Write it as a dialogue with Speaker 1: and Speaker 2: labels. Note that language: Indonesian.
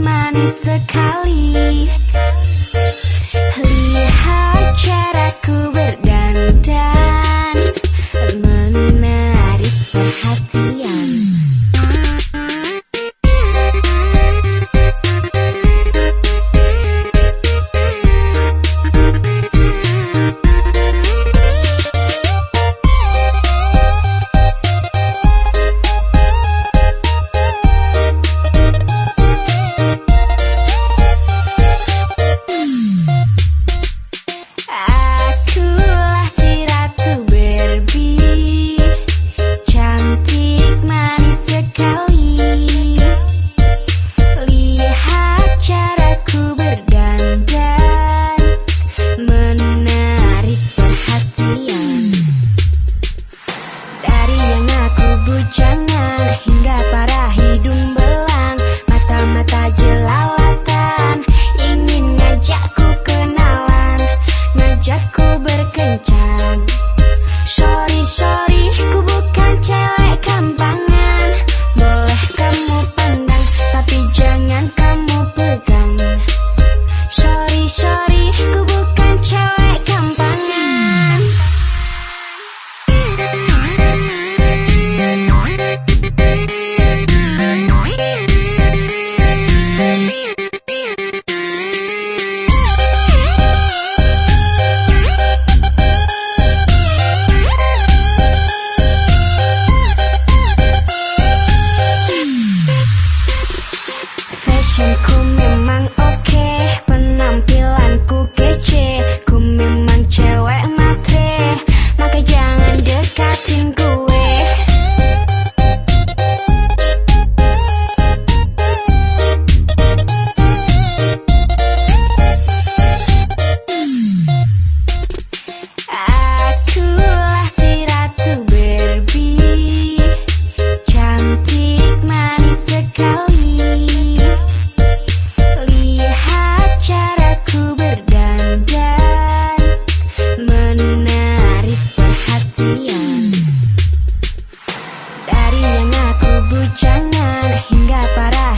Speaker 1: manis sekali. Fashionku memang come Bujangan hingga parah